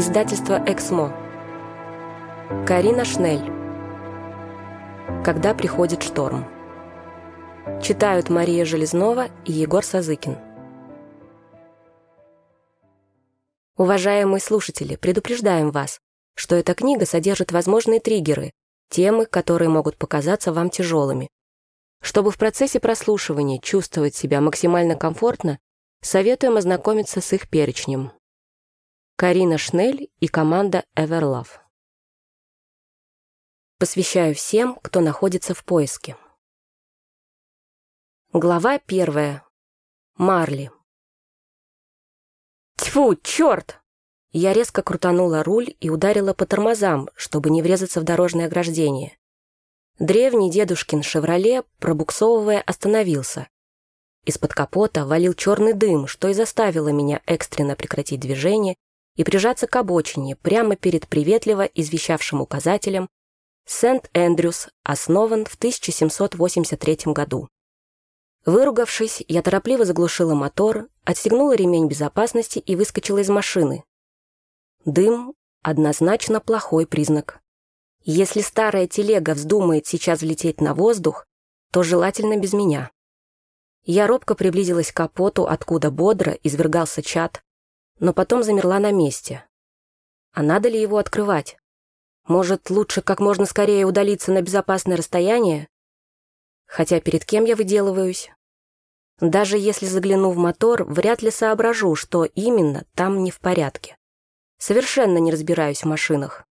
Издательство «Эксмо». Карина Шнель. «Когда приходит шторм». Читают Мария Железнова и Егор Сазыкин. Уважаемые слушатели, предупреждаем вас, что эта книга содержит возможные триггеры, темы, которые могут показаться вам тяжелыми. Чтобы в процессе прослушивания чувствовать себя максимально комфортно, советуем ознакомиться с их перечнем. Карина Шнель и команда Everlove. Посвящаю всем, кто находится в поиске. Глава первая. Марли. Тьфу, черт! Я резко крутанула руль и ударила по тормозам, чтобы не врезаться в дорожное ограждение. Древний дедушкин «Шевроле», пробуксовывая, остановился. Из-под капота валил черный дым, что и заставило меня экстренно прекратить движение и прижаться к обочине прямо перед приветливо извещавшим указателем «Сент-Эндрюс, основан в 1783 году». Выругавшись, я торопливо заглушила мотор, отстегнула ремень безопасности и выскочила из машины. Дым — однозначно плохой признак. Если старая телега вздумает сейчас влететь на воздух, то желательно без меня. Я робко приблизилась к капоту, откуда бодро извергался чад, но потом замерла на месте. А надо ли его открывать? Может, лучше как можно скорее удалиться на безопасное расстояние? Хотя перед кем я выделываюсь? Даже если загляну в мотор, вряд ли соображу, что именно там не в порядке. Совершенно не разбираюсь в машинах.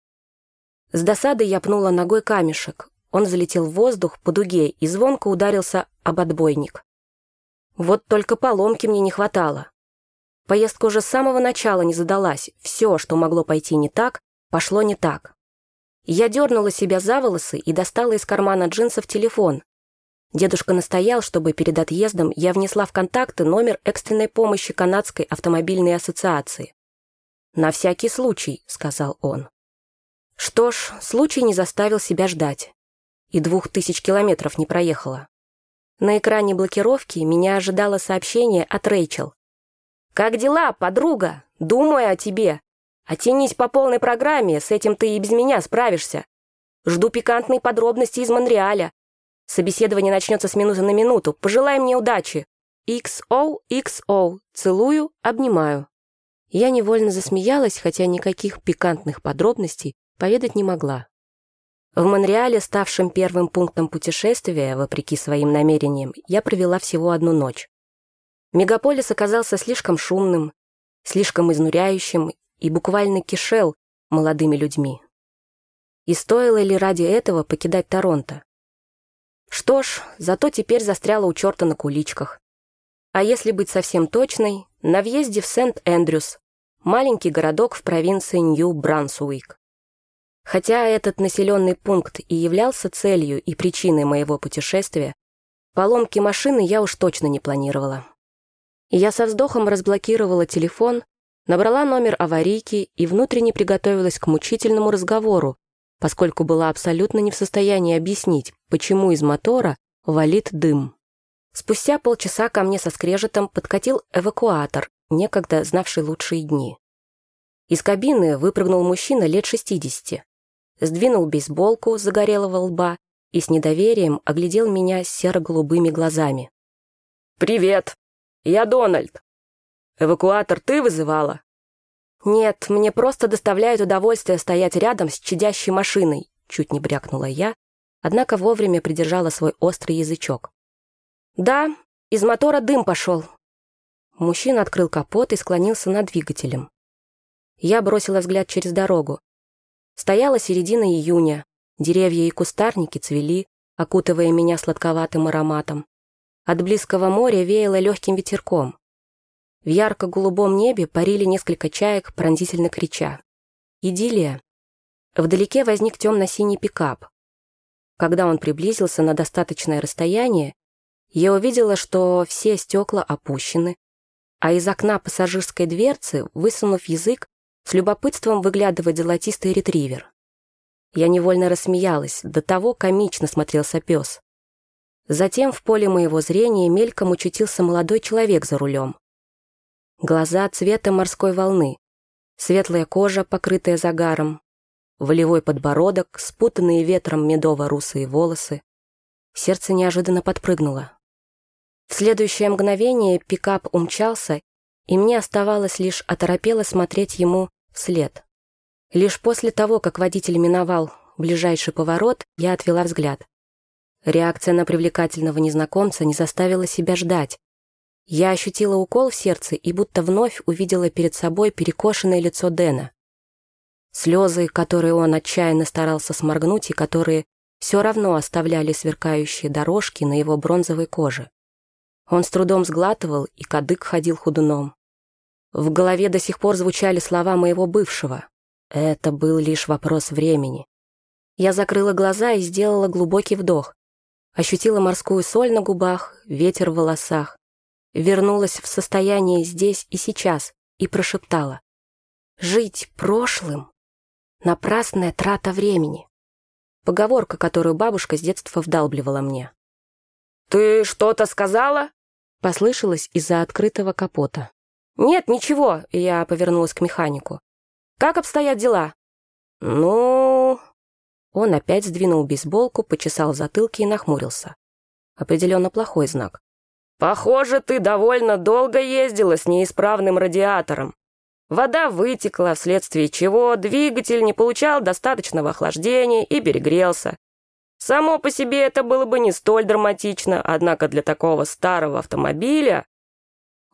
С досадой я пнула ногой камешек. Он залетел в воздух по дуге и звонко ударился об отбойник. Вот только поломки мне не хватало. Поездка уже с самого начала не задалась. Все, что могло пойти не так, пошло не так. Я дернула себя за волосы и достала из кармана джинсов телефон. Дедушка настоял, чтобы перед отъездом я внесла в контакты номер экстренной помощи Канадской автомобильной ассоциации. «На всякий случай», — сказал он. Что ж, случай не заставил себя ждать. И двух тысяч километров не проехала. На экране блокировки меня ожидало сообщение от Рэйчел. «Как дела, подруга? Думаю о тебе. Оттянись по полной программе, с этим ты и без меня справишься. Жду пикантные подробности из Монреаля. Собеседование начнется с минуты на минуту. Пожелай мне удачи. XOXO. Целую, обнимаю». Я невольно засмеялась, хотя никаких пикантных подробностей поведать не могла. В Монреале, ставшем первым пунктом путешествия, вопреки своим намерениям, я провела всего одну ночь. Мегаполис оказался слишком шумным, слишком изнуряющим и буквально кишел молодыми людьми. И стоило ли ради этого покидать Торонто? Что ж, зато теперь застряла у черта на куличках. А если быть совсем точной, на въезде в Сент-Эндрюс, маленький городок в провинции Нью-Брансуик. Хотя этот населенный пункт и являлся целью и причиной моего путешествия, поломки машины я уж точно не планировала. Я со вздохом разблокировала телефон, набрала номер аварийки и внутренне приготовилась к мучительному разговору, поскольку была абсолютно не в состоянии объяснить, почему из мотора валит дым. Спустя полчаса ко мне со скрежетом подкатил эвакуатор, некогда знавший лучшие дни. Из кабины выпрыгнул мужчина лет 60. Сдвинул бейсболку с загорелого лба и с недоверием оглядел меня серо-голубыми глазами. «Привет!» «Я Дональд. Эвакуатор ты вызывала?» «Нет, мне просто доставляет удовольствие стоять рядом с чадящей машиной», чуть не брякнула я, однако вовремя придержала свой острый язычок. «Да, из мотора дым пошел». Мужчина открыл капот и склонился над двигателем. Я бросила взгляд через дорогу. Стояла середина июня, деревья и кустарники цвели, окутывая меня сладковатым ароматом. От близкого моря веяло легким ветерком. В ярко-голубом небе парили несколько чаек, пронзительно крича. Идиллия. Вдалеке возник темно-синий пикап. Когда он приблизился на достаточное расстояние, я увидела, что все стекла опущены, а из окна пассажирской дверцы, высунув язык, с любопытством выглядывает золотистый ретривер. Я невольно рассмеялась, до того комично смотрелся пес. Затем в поле моего зрения мельком учутился молодой человек за рулем. Глаза цвета морской волны. Светлая кожа, покрытая загаром, волевой подбородок, спутанные ветром медово-русые волосы. Сердце неожиданно подпрыгнуло. В следующее мгновение пикап умчался, и мне оставалось лишь оторопело смотреть ему вслед. Лишь после того, как водитель миновал ближайший поворот, я отвела взгляд. Реакция на привлекательного незнакомца не заставила себя ждать. Я ощутила укол в сердце и будто вновь увидела перед собой перекошенное лицо Дэна. Слезы, которые он отчаянно старался сморгнуть и которые все равно оставляли сверкающие дорожки на его бронзовой коже. Он с трудом сглатывал, и кадык ходил худуном. В голове до сих пор звучали слова моего бывшего. Это был лишь вопрос времени. Я закрыла глаза и сделала глубокий вдох. Ощутила морскую соль на губах, ветер в волосах. Вернулась в состояние здесь и сейчас и прошептала. «Жить прошлым — напрасная трата времени». Поговорка, которую бабушка с детства вдалбливала мне. «Ты что-то сказала?» — послышалось из-за открытого капота. «Нет, ничего», — я повернулась к механику. «Как обстоят дела?» «Ну...» Он опять сдвинул бейсболку, почесал затылки и нахмурился. Определенно плохой знак. «Похоже, ты довольно долго ездила с неисправным радиатором. Вода вытекла, вследствие чего двигатель не получал достаточного охлаждения и перегрелся. Само по себе это было бы не столь драматично, однако для такого старого автомобиля...»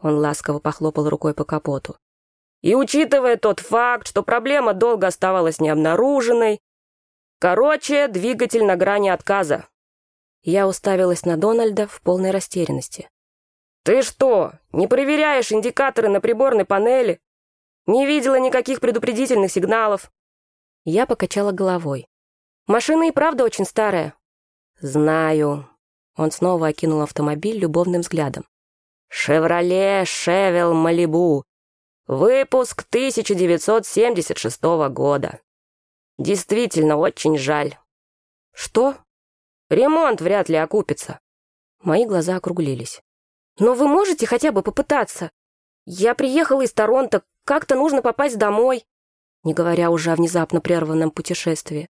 Он ласково похлопал рукой по капоту. «И учитывая тот факт, что проблема долго оставалась необнаруженной, короче, двигатель на грани отказа». Я уставилась на Дональда в полной растерянности. «Ты что, не проверяешь индикаторы на приборной панели? Не видела никаких предупредительных сигналов?» Я покачала головой. Машина и правда очень старая». «Знаю». Он снова окинул автомобиль любовным взглядом. «Шевроле Шевел Малибу. Выпуск 1976 года. Действительно, очень жаль». «Что?» «Ремонт вряд ли окупится». Мои глаза округлились. «Но вы можете хотя бы попытаться? Я приехала из Торонто, как-то нужно попасть домой» не говоря уже о внезапно прерванном путешествии.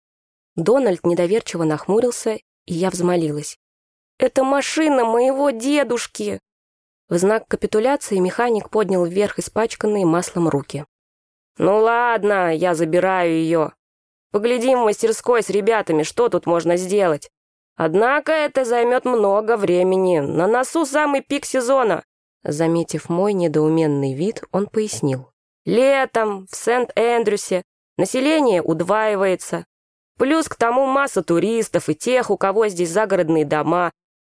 Дональд недоверчиво нахмурился, и я взмолилась. «Это машина моего дедушки!» В знак капитуляции механик поднял вверх испачканные маслом руки. «Ну ладно, я забираю ее. Поглядим в мастерской с ребятами, что тут можно сделать. Однако это займет много времени. На носу самый пик сезона». Заметив мой недоуменный вид, он пояснил. «Летом в Сент-Эндрюсе население удваивается. Плюс к тому масса туристов и тех, у кого здесь загородные дома.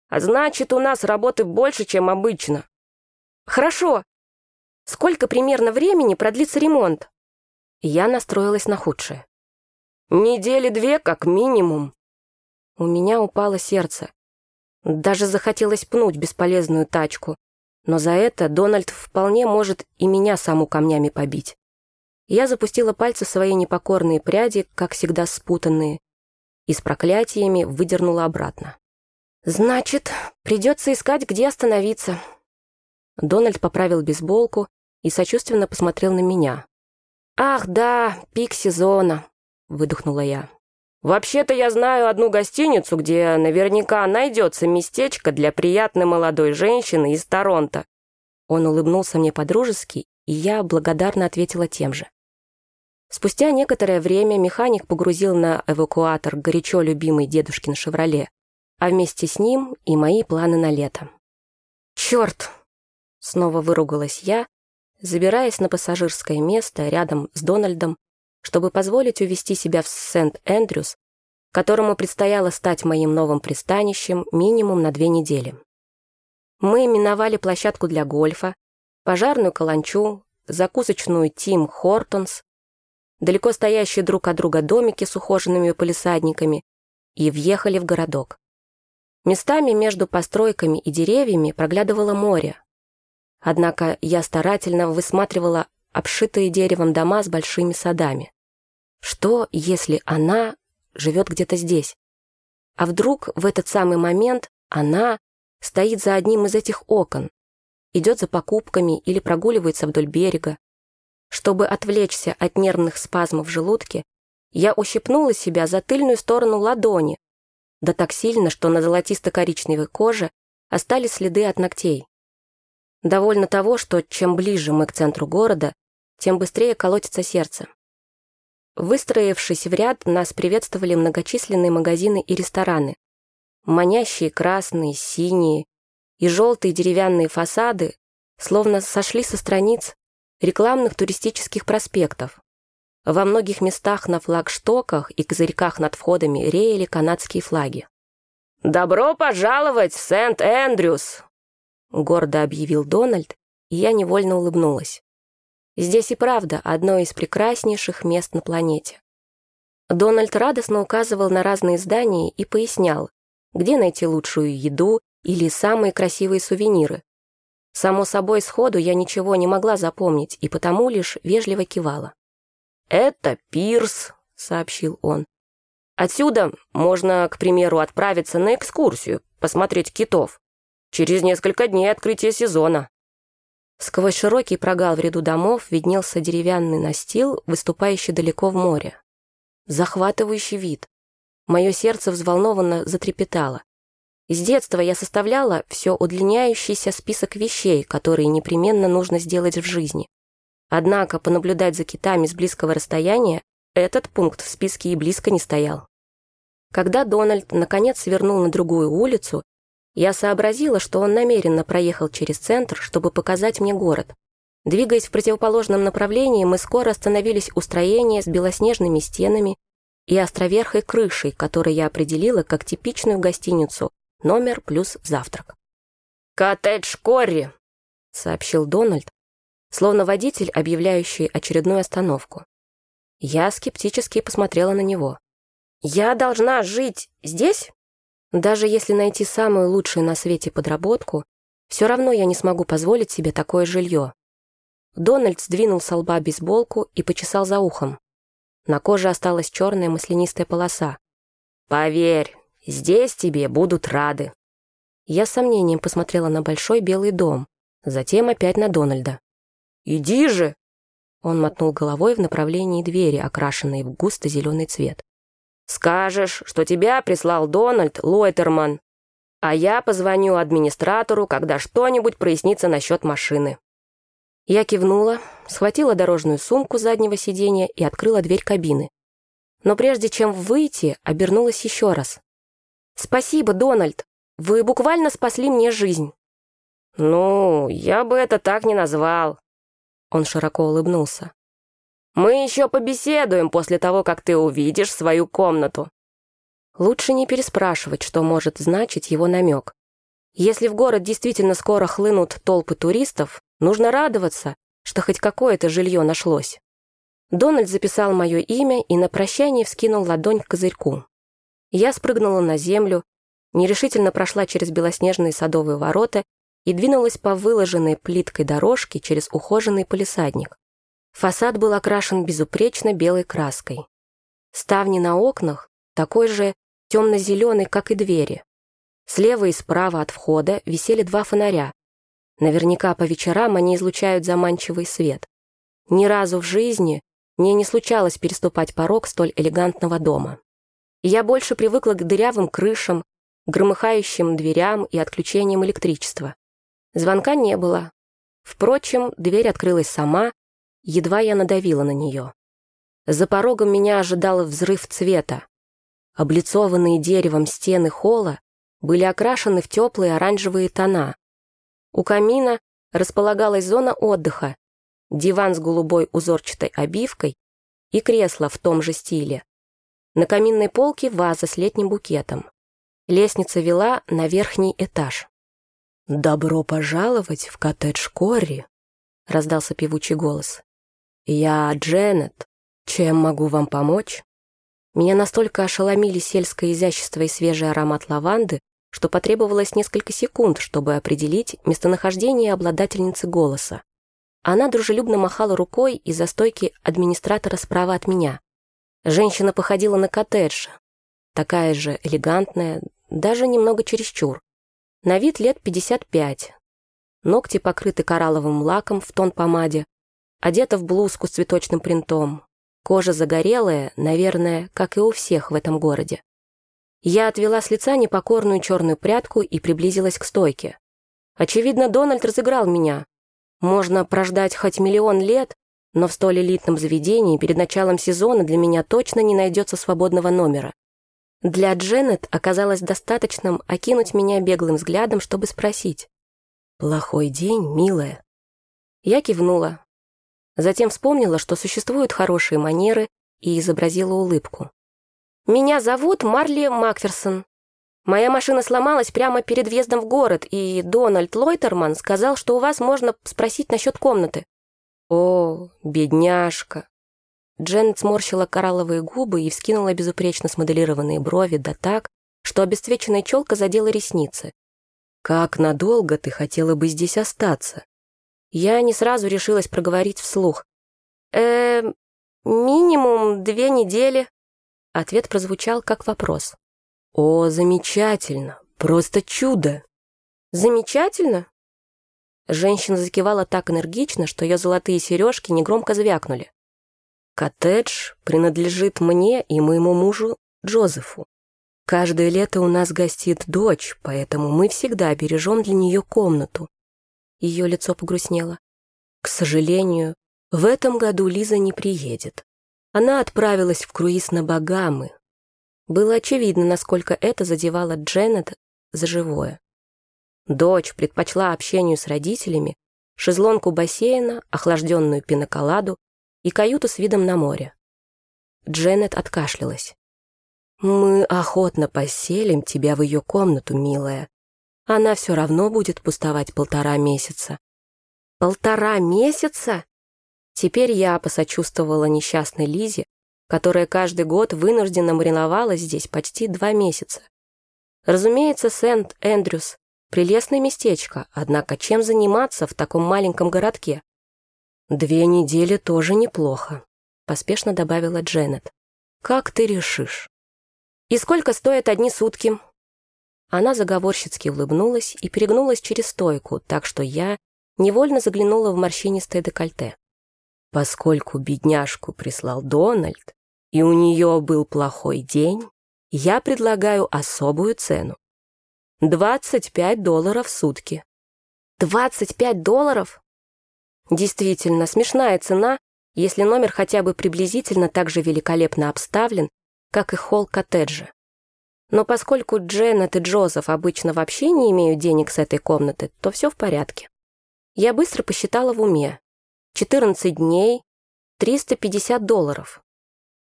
А значит, у нас работы больше, чем обычно. Хорошо. Сколько примерно времени продлится ремонт? Я настроилась на худшее. Недели две как минимум. У меня упало сердце. Даже захотелось пнуть бесполезную тачку. Но за это Дональд вполне может и меня саму камнями побить. Я запустила пальцы в свои непокорные пряди, как всегда спутанные, и с проклятиями выдернула обратно. «Значит, придется искать, где остановиться». Дональд поправил бейсболку и сочувственно посмотрел на меня. «Ах, да, пик сезона», — выдохнула я. «Вообще-то я знаю одну гостиницу, где наверняка найдется местечко для приятной молодой женщины из Торонто». Он улыбнулся мне по-дружески, и я благодарно ответила тем же. Спустя некоторое время механик погрузил на эвакуатор горячо любимый дедушкин «Шевроле», а вместе с ним и мои планы на лето. «Черт!» — снова выругалась я, забираясь на пассажирское место рядом с Дональдом, чтобы позволить увести себя в Сент-Эндрюс, которому предстояло стать моим новым пристанищем минимум на две недели. Мы миновали площадку для гольфа, пожарную каланчу, закусочную Тим Хортонс, далеко стоящие друг от друга домики с ухоженными полисадниками, и въехали в городок. Местами между постройками и деревьями проглядывало море. Однако я старательно высматривала обшитые деревом дома с большими садами. Что, если она живет где-то здесь? А вдруг в этот самый момент она стоит за одним из этих окон, идет за покупками или прогуливается вдоль берега, Чтобы отвлечься от нервных спазмов в желудке, я ущипнула себя за тыльную сторону ладони, да так сильно, что на золотисто-коричневой коже остались следы от ногтей. Довольно того, что чем ближе мы к центру города, тем быстрее колотится сердце. Выстроившись в ряд, нас приветствовали многочисленные магазины и рестораны. Манящие красные, синие и желтые деревянные фасады словно сошли со страниц рекламных туристических проспектов. Во многих местах на флагштоках и козырьках над входами реяли канадские флаги. «Добро пожаловать в Сент-Эндрюс!» гордо объявил Дональд, и я невольно улыбнулась. Здесь и правда одно из прекраснейших мест на планете. Дональд радостно указывал на разные здания и пояснял, где найти лучшую еду или самые красивые сувениры. Само собой, сходу я ничего не могла запомнить и потому лишь вежливо кивала. «Это пирс», — сообщил он. «Отсюда можно, к примеру, отправиться на экскурсию, посмотреть китов. Через несколько дней открытие сезона». Сквозь широкий прогал в ряду домов виднелся деревянный настил, выступающий далеко в море. Захватывающий вид. Мое сердце взволнованно затрепетало. С детства я составляла все удлиняющийся список вещей, которые непременно нужно сделать в жизни. Однако понаблюдать за китами с близкого расстояния этот пункт в списке и близко не стоял. Когда Дональд наконец свернул на другую улицу, я сообразила, что он намеренно проехал через центр, чтобы показать мне город. Двигаясь в противоположном направлении, мы скоро остановились у строения с белоснежными стенами и островерхой крышей, которую я определила как типичную гостиницу, номер плюс завтрак. «Коттедж Корри», — сообщил Дональд, словно водитель, объявляющий очередную остановку. Я скептически посмотрела на него. «Я должна жить здесь?» Даже если найти самую лучшую на свете подработку, все равно я не смогу позволить себе такое жилье. Дональд сдвинул с лба бейсболку и почесал за ухом. На коже осталась черная маслянистая полоса. «Поверь, здесь тебе будут рады». Я с сомнением посмотрела на большой белый дом, затем опять на Дональда. «Иди же!» Он мотнул головой в направлении двери, окрашенной в густо-зеленый цвет. Скажешь, что тебя прислал Дональд Лойтерман, а я позвоню администратору, когда что-нибудь прояснится насчет машины». Я кивнула, схватила дорожную сумку заднего сиденья и открыла дверь кабины. Но прежде чем выйти, обернулась еще раз. «Спасибо, Дональд. Вы буквально спасли мне жизнь». «Ну, я бы это так не назвал». Он широко улыбнулся. Мы еще побеседуем после того, как ты увидишь свою комнату». Лучше не переспрашивать, что может значить его намек. Если в город действительно скоро хлынут толпы туристов, нужно радоваться, что хоть какое-то жилье нашлось. Дональд записал мое имя и на прощание вскинул ладонь к козырьку. Я спрыгнула на землю, нерешительно прошла через белоснежные садовые ворота и двинулась по выложенной плиткой дорожке через ухоженный полисадник. Фасад был окрашен безупречно белой краской. Ставни на окнах такой же темно-зеленый, как и двери. Слева и справа от входа висели два фонаря. Наверняка по вечерам они излучают заманчивый свет. Ни разу в жизни мне не случалось переступать порог столь элегантного дома. Я больше привыкла к дырявым крышам, громыхающим дверям и отключениям электричества. Звонка не было. Впрочем, дверь открылась сама, Едва я надавила на нее. За порогом меня ожидал взрыв цвета. Облицованные деревом стены холла были окрашены в теплые оранжевые тона. У камина располагалась зона отдыха, диван с голубой узорчатой обивкой и кресло в том же стиле. На каминной полке ваза с летним букетом. Лестница вела на верхний этаж. «Добро пожаловать в коттедж Корри», — раздался певучий голос. «Я Дженнет. Чем могу вам помочь?» Меня настолько ошеломили сельское изящество и свежий аромат лаванды, что потребовалось несколько секунд, чтобы определить местонахождение обладательницы голоса. Она дружелюбно махала рукой из-за стойки администратора справа от меня. Женщина походила на коттедж, такая же элегантная, даже немного чересчур. На вид лет 55. Ногти покрыты коралловым лаком в тон помаде, одета в блузку с цветочным принтом. Кожа загорелая, наверное, как и у всех в этом городе. Я отвела с лица непокорную черную прядку и приблизилась к стойке. Очевидно, Дональд разыграл меня. Можно прождать хоть миллион лет, но в столь элитном заведении перед началом сезона для меня точно не найдется свободного номера. Для Дженнет оказалось достаточным окинуть меня беглым взглядом, чтобы спросить. «Плохой день, милая». Я кивнула. Затем вспомнила, что существуют хорошие манеры, и изобразила улыбку. «Меня зовут Марли Макферсон. Моя машина сломалась прямо перед въездом в город, и Дональд Лойтерман сказал, что у вас можно спросить насчет комнаты». «О, бедняжка!» Дженнет сморщила коралловые губы и вскинула безупречно смоделированные брови, да так, что обесцвеченная челка задела ресницы. «Как надолго ты хотела бы здесь остаться?» Я не сразу решилась проговорить вслух. э минимум две недели». Ответ прозвучал как вопрос. «О, замечательно! Просто чудо!» «Замечательно?» Женщина закивала так энергично, что ее золотые сережки негромко звякнули. «Коттедж принадлежит мне и моему мужу Джозефу. Каждое лето у нас гостит дочь, поэтому мы всегда бережем для нее комнату». Ее лицо погрустнело. «К сожалению, в этом году Лиза не приедет. Она отправилась в круиз на Багамы. Было очевидно, насколько это задевало Дженнет за живое. Дочь предпочла общению с родителями, шезлонг у бассейна, охлажденную пиноколаду и каюту с видом на море. Дженнет откашлялась. «Мы охотно поселим тебя в ее комнату, милая. Она все равно будет пустовать полтора месяца». «Полтора месяца?» Теперь я посочувствовала несчастной Лизе, которая каждый год вынуждена мариновалась здесь почти два месяца. Разумеется, Сент-Эндрюс Прелестное местечко, однако чем заниматься в таком маленьком городке? Две недели тоже неплохо, поспешно добавила Дженнет. Как ты решишь? И сколько стоят одни сутки? Она заговорщицки улыбнулась и перегнулась через стойку, так что я невольно заглянула в морщинистое декольте. Поскольку бедняжку прислал Дональд, и у нее был плохой день, я предлагаю особую цену. 25 долларов в сутки. 25 долларов? Действительно, смешная цена, если номер хотя бы приблизительно так же великолепно обставлен, как и холл коттеджа. Но поскольку Дженнет и Джозеф обычно вообще не имеют денег с этой комнаты, то все в порядке. Я быстро посчитала в уме. 14 дней, 350 долларов.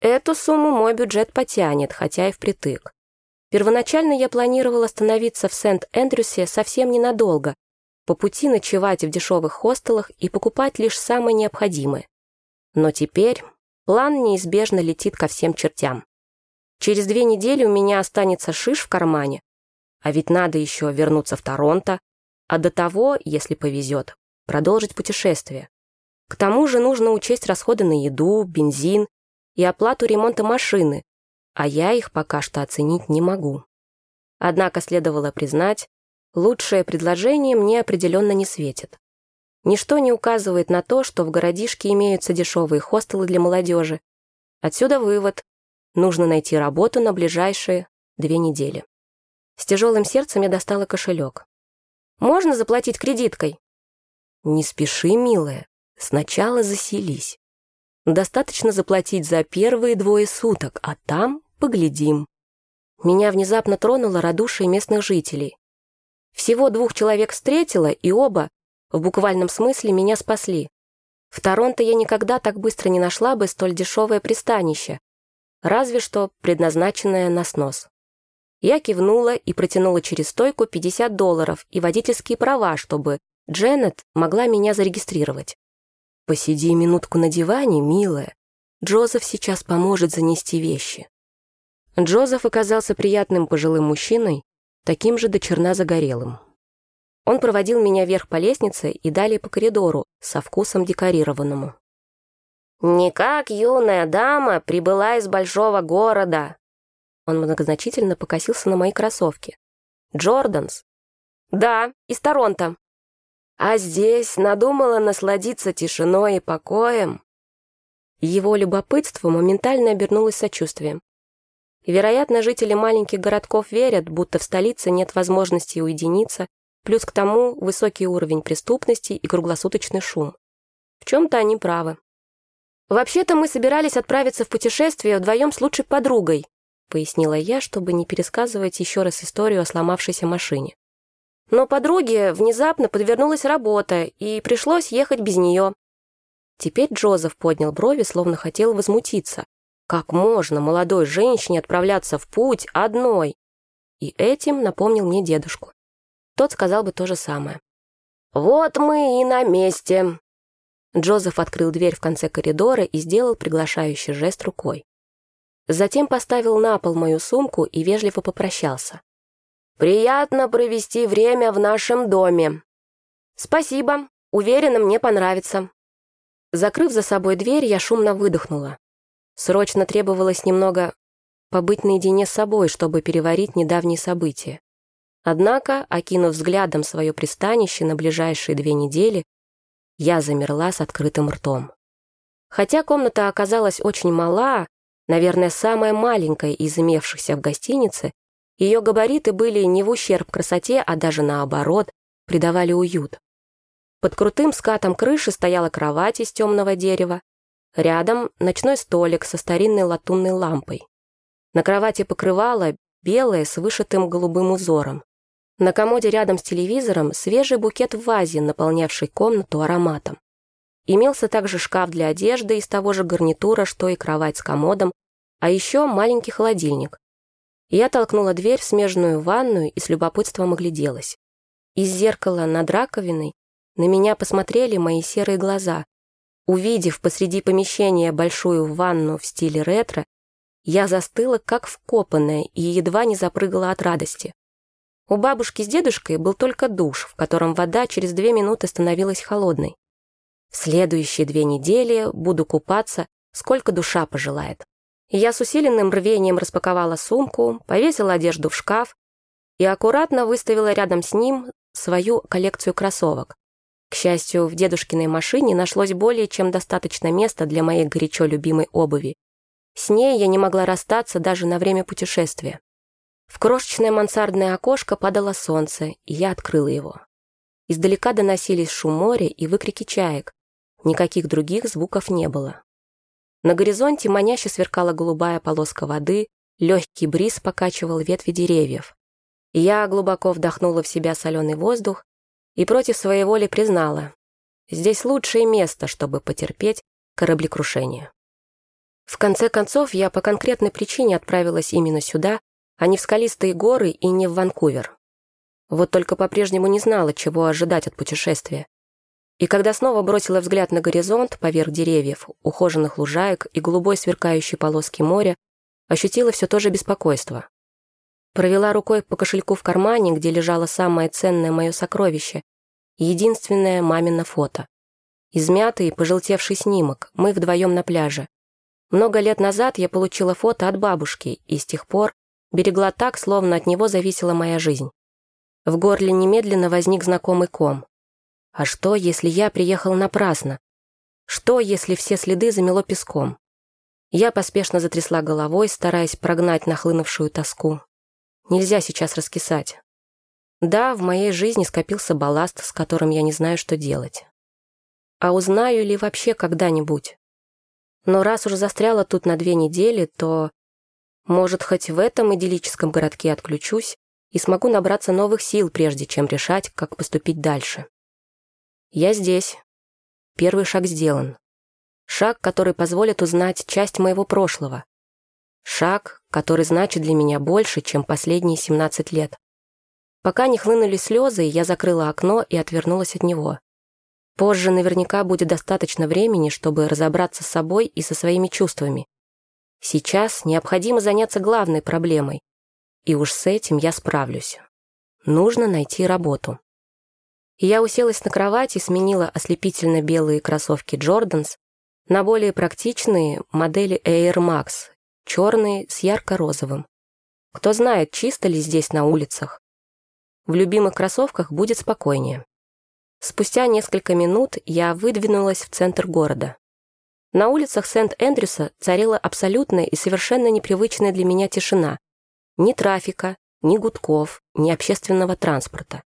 Эту сумму мой бюджет потянет, хотя и впритык. Первоначально я планировал остановиться в Сент-Эндрюсе совсем ненадолго, по пути ночевать в дешевых хостелах и покупать лишь самое необходимое. Но теперь план неизбежно летит ко всем чертям. Через две недели у меня останется шиш в кармане, а ведь надо еще вернуться в Торонто, а до того, если повезет, продолжить путешествие. К тому же нужно учесть расходы на еду, бензин и оплату ремонта машины, а я их пока что оценить не могу. Однако следовало признать, лучшее предложение мне определенно не светит. Ничто не указывает на то, что в городишке имеются дешевые хостелы для молодежи. Отсюда вывод. Нужно найти работу на ближайшие две недели. С тяжелым сердцем я достала кошелек. «Можно заплатить кредиткой?» «Не спеши, милая. Сначала заселись. Достаточно заплатить за первые двое суток, а там Поглядим. Меня внезапно тронуло радушие местных жителей. Всего двух человек встретила, и оба, в буквальном смысле, меня спасли. В Торонто я никогда так быстро не нашла бы столь дешевое пристанище, разве что предназначенное на снос. Я кивнула и протянула через стойку 50 долларов и водительские права, чтобы Дженнет могла меня зарегистрировать. «Посиди минутку на диване, милая. Джозеф сейчас поможет занести вещи». Джозеф оказался приятным пожилым мужчиной, таким же до черна загорелым. Он проводил меня вверх по лестнице и далее по коридору, со вкусом декорированному. «Никак юная дама прибыла из большого города!» Он многозначительно покосился на мои кроссовки. «Джорданс?» «Да, из Торонто». А здесь надумала насладиться тишиной и покоем. Его любопытство моментально обернулось сочувствием. Вероятно, жители маленьких городков верят, будто в столице нет возможности уединиться, плюс к тому высокий уровень преступности и круглосуточный шум. В чем-то они правы. «Вообще-то мы собирались отправиться в путешествие вдвоем с лучшей подругой», пояснила я, чтобы не пересказывать еще раз историю о сломавшейся машине. Но подруге внезапно подвернулась работа, и пришлось ехать без нее. Теперь Джозеф поднял брови, словно хотел возмутиться. Как можно молодой женщине отправляться в путь одной? И этим напомнил мне дедушку. Тот сказал бы то же самое. «Вот мы и на месте!» Джозеф открыл дверь в конце коридора и сделал приглашающий жест рукой. Затем поставил на пол мою сумку и вежливо попрощался. «Приятно провести время в нашем доме». «Спасибо. Уверена, мне понравится». Закрыв за собой дверь, я шумно выдохнула. Срочно требовалось немного побыть наедине с собой, чтобы переварить недавние события. Однако, окинув взглядом свое пристанище на ближайшие две недели, я замерла с открытым ртом. Хотя комната оказалась очень мала, наверное, самая маленькая из имевшихся в гостинице, ее габариты были не в ущерб красоте, а даже наоборот, придавали уют. Под крутым скатом крыши стояла кровать из темного дерева, Рядом ночной столик со старинной латунной лампой. На кровати покрывало белое с вышитым голубым узором. На комоде рядом с телевизором свежий букет в вазе, наполнявший комнату ароматом. Имелся также шкаф для одежды из того же гарнитура, что и кровать с комодом, а еще маленький холодильник. Я толкнула дверь в смежную ванную и с любопытством огляделась. Из зеркала над раковиной на меня посмотрели мои серые глаза, Увидев посреди помещения большую ванну в стиле ретро, я застыла как вкопанная и едва не запрыгала от радости. У бабушки с дедушкой был только душ, в котором вода через две минуты становилась холодной. В следующие две недели буду купаться, сколько душа пожелает. Я с усиленным рвением распаковала сумку, повесила одежду в шкаф и аккуратно выставила рядом с ним свою коллекцию кроссовок. К счастью, в дедушкиной машине нашлось более чем достаточно места для моей горячо любимой обуви. С ней я не могла расстаться даже на время путешествия. В крошечное мансардное окошко падало солнце, и я открыла его. Издалека доносились шум моря и выкрики чаек. Никаких других звуков не было. На горизонте маняще сверкала голубая полоска воды, легкий бриз покачивал ветви деревьев. Я глубоко вдохнула в себя соленый воздух и против своей воли признала, здесь лучшее место, чтобы потерпеть кораблекрушение. В конце концов, я по конкретной причине отправилась именно сюда, а не в скалистые горы и не в Ванкувер. Вот только по-прежнему не знала, чего ожидать от путешествия. И когда снова бросила взгляд на горизонт поверх деревьев, ухоженных лужаек и голубой сверкающей полоски моря, ощутила все то же беспокойство. Провела рукой по кошельку в кармане, где лежало самое ценное мое сокровище, единственное мамино фото. Измятый, пожелтевший снимок, мы вдвоем на пляже. Много лет назад я получила фото от бабушки и с тех пор берегла так, словно от него зависела моя жизнь. В горле немедленно возник знакомый ком. А что, если я приехал напрасно? Что, если все следы замело песком? Я поспешно затрясла головой, стараясь прогнать нахлынувшую тоску. Нельзя сейчас раскисать. Да, в моей жизни скопился балласт, с которым я не знаю, что делать. А узнаю ли вообще когда-нибудь? Но раз уже застряла тут на две недели, то, может, хоть в этом идиллическом городке отключусь и смогу набраться новых сил, прежде чем решать, как поступить дальше. Я здесь. Первый шаг сделан. Шаг, который позволит узнать часть моего прошлого, Шаг, который значит для меня больше, чем последние 17 лет. Пока не хлынули слезы, я закрыла окно и отвернулась от него. Позже наверняка будет достаточно времени, чтобы разобраться с собой и со своими чувствами. Сейчас необходимо заняться главной проблемой. И уж с этим я справлюсь. Нужно найти работу. Я уселась на кровать и сменила ослепительно белые кроссовки Jordans на более практичные модели Air Max черные с ярко-розовым. Кто знает, чисто ли здесь на улицах. В любимых кроссовках будет спокойнее. Спустя несколько минут я выдвинулась в центр города. На улицах Сент-Эндрюса царила абсолютная и совершенно непривычная для меня тишина. Ни трафика, ни гудков, ни общественного транспорта.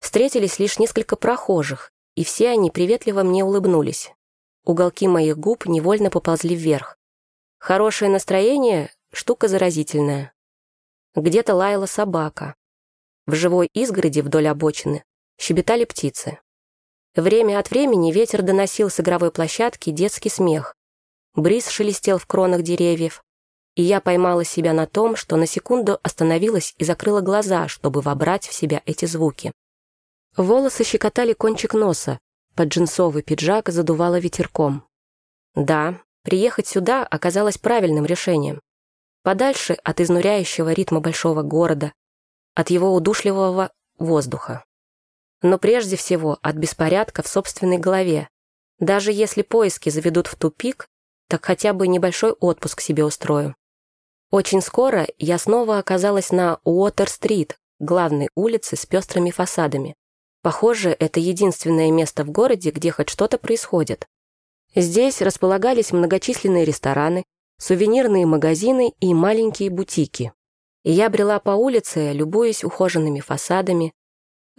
Встретились лишь несколько прохожих, и все они приветливо мне улыбнулись. Уголки моих губ невольно поползли вверх. Хорошее настроение — штука заразительная. Где-то лаяла собака. В живой изгороди вдоль обочины щебетали птицы. Время от времени ветер доносил с игровой площадки детский смех. Бриз шелестел в кронах деревьев, и я поймала себя на том, что на секунду остановилась и закрыла глаза, чтобы вобрать в себя эти звуки. Волосы щекотали кончик носа, под джинсовый пиджак задувало ветерком. Да, приехать сюда оказалось правильным решением. Подальше от изнуряющего ритма большого города, от его удушливого воздуха. Но прежде всего от беспорядка в собственной голове. Даже если поиски заведут в тупик, так хотя бы небольшой отпуск себе устрою. Очень скоро я снова оказалась на Уотер-стрит, главной улице с пестрыми фасадами. Похоже, это единственное место в городе, где хоть что-то происходит. Здесь располагались многочисленные рестораны, сувенирные магазины и маленькие бутики. И я брела по улице, любуясь ухоженными фасадами,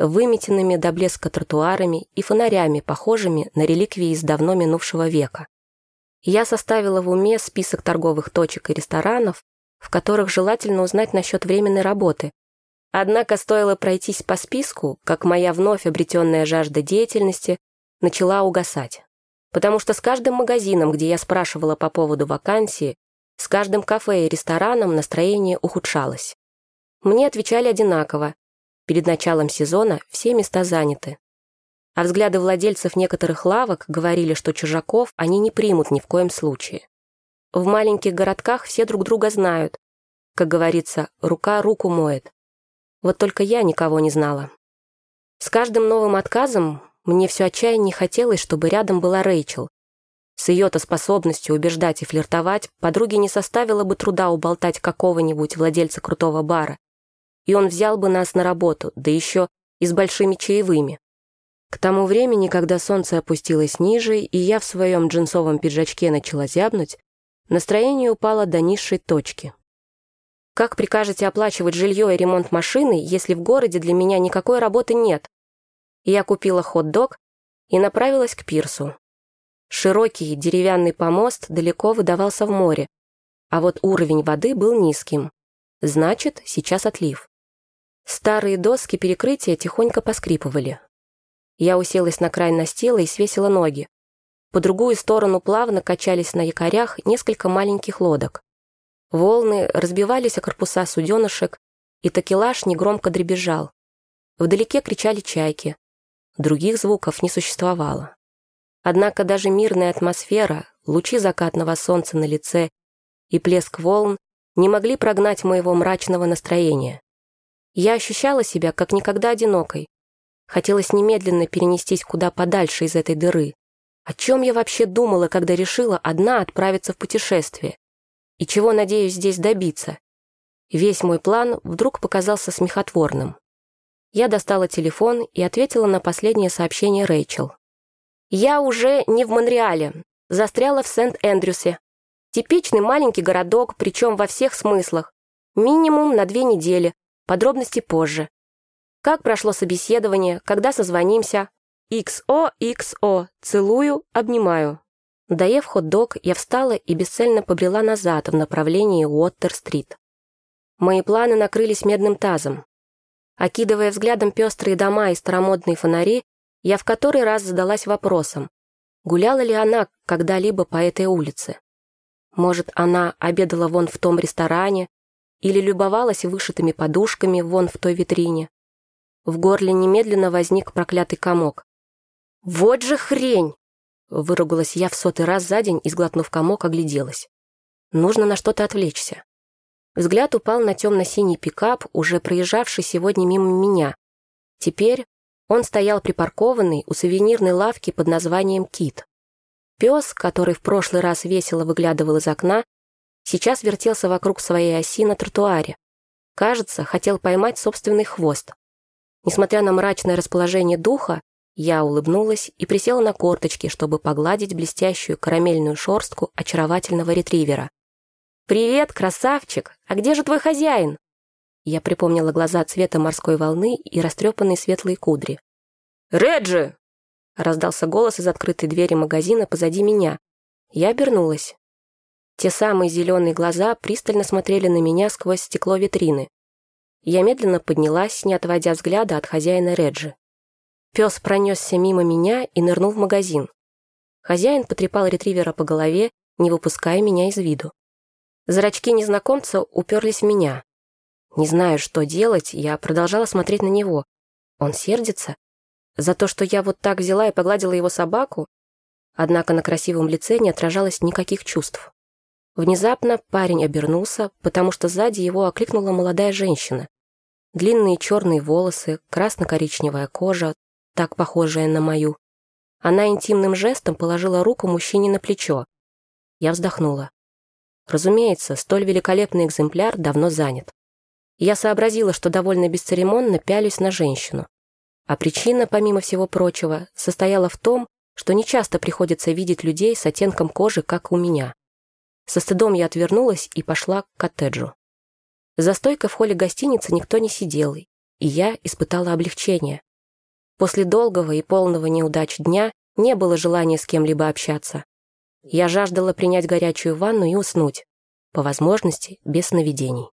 выметенными до блеска тротуарами и фонарями, похожими на реликвии из давно минувшего века. Я составила в уме список торговых точек и ресторанов, в которых желательно узнать насчет временной работы, Однако стоило пройтись по списку, как моя вновь обретенная жажда деятельности начала угасать. Потому что с каждым магазином, где я спрашивала по поводу вакансии, с каждым кафе и рестораном настроение ухудшалось. Мне отвечали одинаково. Перед началом сезона все места заняты. А взгляды владельцев некоторых лавок говорили, что чужаков они не примут ни в коем случае. В маленьких городках все друг друга знают. Как говорится, рука руку моет. Вот только я никого не знала. С каждым новым отказом мне все отчаяннее хотелось, чтобы рядом была Рэйчел. С ее-то способностью убеждать и флиртовать подруге не составило бы труда уболтать какого-нибудь владельца крутого бара. И он взял бы нас на работу, да еще и с большими чаевыми. К тому времени, когда солнце опустилось ниже, и я в своем джинсовом пиджачке начала зябнуть, настроение упало до низшей точки. Как прикажете оплачивать жилье и ремонт машины, если в городе для меня никакой работы нет? Я купила хот-дог и направилась к пирсу. Широкий деревянный помост далеко выдавался в море, а вот уровень воды был низким. Значит, сейчас отлив. Старые доски перекрытия тихонько поскрипывали. Я уселась на край настила и свесила ноги. По другую сторону плавно качались на якорях несколько маленьких лодок. Волны разбивались о корпуса суденышек, и такелаж негромко дребезжал. Вдалеке кричали чайки. Других звуков не существовало. Однако даже мирная атмосфера, лучи закатного солнца на лице и плеск волн не могли прогнать моего мрачного настроения. Я ощущала себя как никогда одинокой. Хотелось немедленно перенестись куда подальше из этой дыры. О чем я вообще думала, когда решила одна отправиться в путешествие? и чего надеюсь здесь добиться. Весь мой план вдруг показался смехотворным. Я достала телефон и ответила на последнее сообщение Рэйчел. «Я уже не в Монреале, застряла в Сент-Эндрюсе. Типичный маленький городок, причем во всех смыслах. Минимум на две недели, подробности позже. Как прошло собеседование, когда созвонимся? XOXO, целую, обнимаю. Доев хот-дог, я встала и бесцельно побрела назад в направлении Уоттер-стрит. Мои планы накрылись медным тазом. Окидывая взглядом пестрые дома и старомодные фонари, я в который раз задалась вопросом, гуляла ли она когда-либо по этой улице. Может, она обедала вон в том ресторане или любовалась вышитыми подушками вон в той витрине. В горле немедленно возник проклятый комок. «Вот же хрень!» Выругалась я в сотый раз за день и, сглотнув комок, огляделась. Нужно на что-то отвлечься. Взгляд упал на темно-синий пикап, уже проезжавший сегодня мимо меня. Теперь он стоял припаркованный у сувенирной лавки под названием «Кит». Пес, который в прошлый раз весело выглядывал из окна, сейчас вертелся вокруг своей оси на тротуаре. Кажется, хотел поймать собственный хвост. Несмотря на мрачное расположение духа, Я улыбнулась и присела на корточки, чтобы погладить блестящую карамельную шорстку очаровательного ретривера. «Привет, красавчик! А где же твой хозяин?» Я припомнила глаза цвета морской волны и растрепанные светлые кудри. «Реджи!» — раздался голос из открытой двери магазина позади меня. Я обернулась. Те самые зеленые глаза пристально смотрели на меня сквозь стекло витрины. Я медленно поднялась, не отводя взгляда от хозяина Реджи. Пес пронесся мимо меня и нырнул в магазин. Хозяин потрепал ретривера по голове, не выпуская меня из виду. Зрачки незнакомца уперлись в меня. Не знаю, что делать, я продолжала смотреть на него. Он сердится? За то, что я вот так взяла и погладила его собаку? Однако на красивом лице не отражалось никаких чувств. Внезапно парень обернулся, потому что сзади его окликнула молодая женщина. Длинные черные волосы, красно-коричневая кожа, так похожая на мою. Она интимным жестом положила руку мужчине на плечо. Я вздохнула. Разумеется, столь великолепный экземпляр давно занят. Я сообразила, что довольно бесцеремонно пялюсь на женщину. А причина, помимо всего прочего, состояла в том, что нечасто приходится видеть людей с оттенком кожи, как у меня. Со стыдом я отвернулась и пошла к коттеджу. За стойкой в холле гостиницы никто не сидел, и я испытала облегчение. После долгого и полного неудач дня не было желания с кем-либо общаться. Я жаждала принять горячую ванну и уснуть, по возможности без сновидений.